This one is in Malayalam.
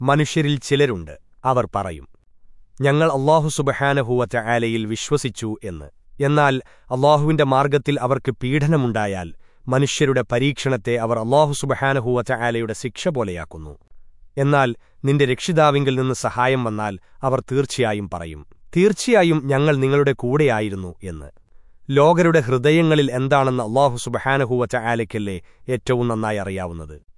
മനുഷ്യരിൽ ചിലരുണ്ട്. അവർ പറയും ഞങ്ങൾ അള്ളാഹു സുബഹാനഹൂവറ്റ ആലയിൽ വിശ്വസിച്ചു എന്ന്. എന്നാൽ അള്ളാഹുവിന്റെ മാർഗത്തിൽ അവർക്ക് പീഡനമുണ്ടായാൽ മനുഷ്യരുടെ പരീക്ഷണത്തെ അവർ അള്ളാഹു സുബഹാനഹൂവറ്റ ആലയുടെ ശിക്ഷ പോലെയാക്കുന്നു. എന്നാൽ നിന്റെ രക്ഷിതാവിങ്കിൽ നിന്ന് സഹായം വന്നാൽ അവർ തീർച്ചയായും പറയും തീർച്ചയായും ഞങ്ങൾ നിങ്ങളുടെ കൂടെയായിരുന്നു എന്ന്. ലോകരുടെ ഹൃദയങ്ങളിൽ എന്താണെന്ന് അള്ളാഹു സുബഹാനഹൂവറ്റ ആലയ്ക്കല്ലേ ഏറ്റവും നന്നായി അറിയാവുന്നത്?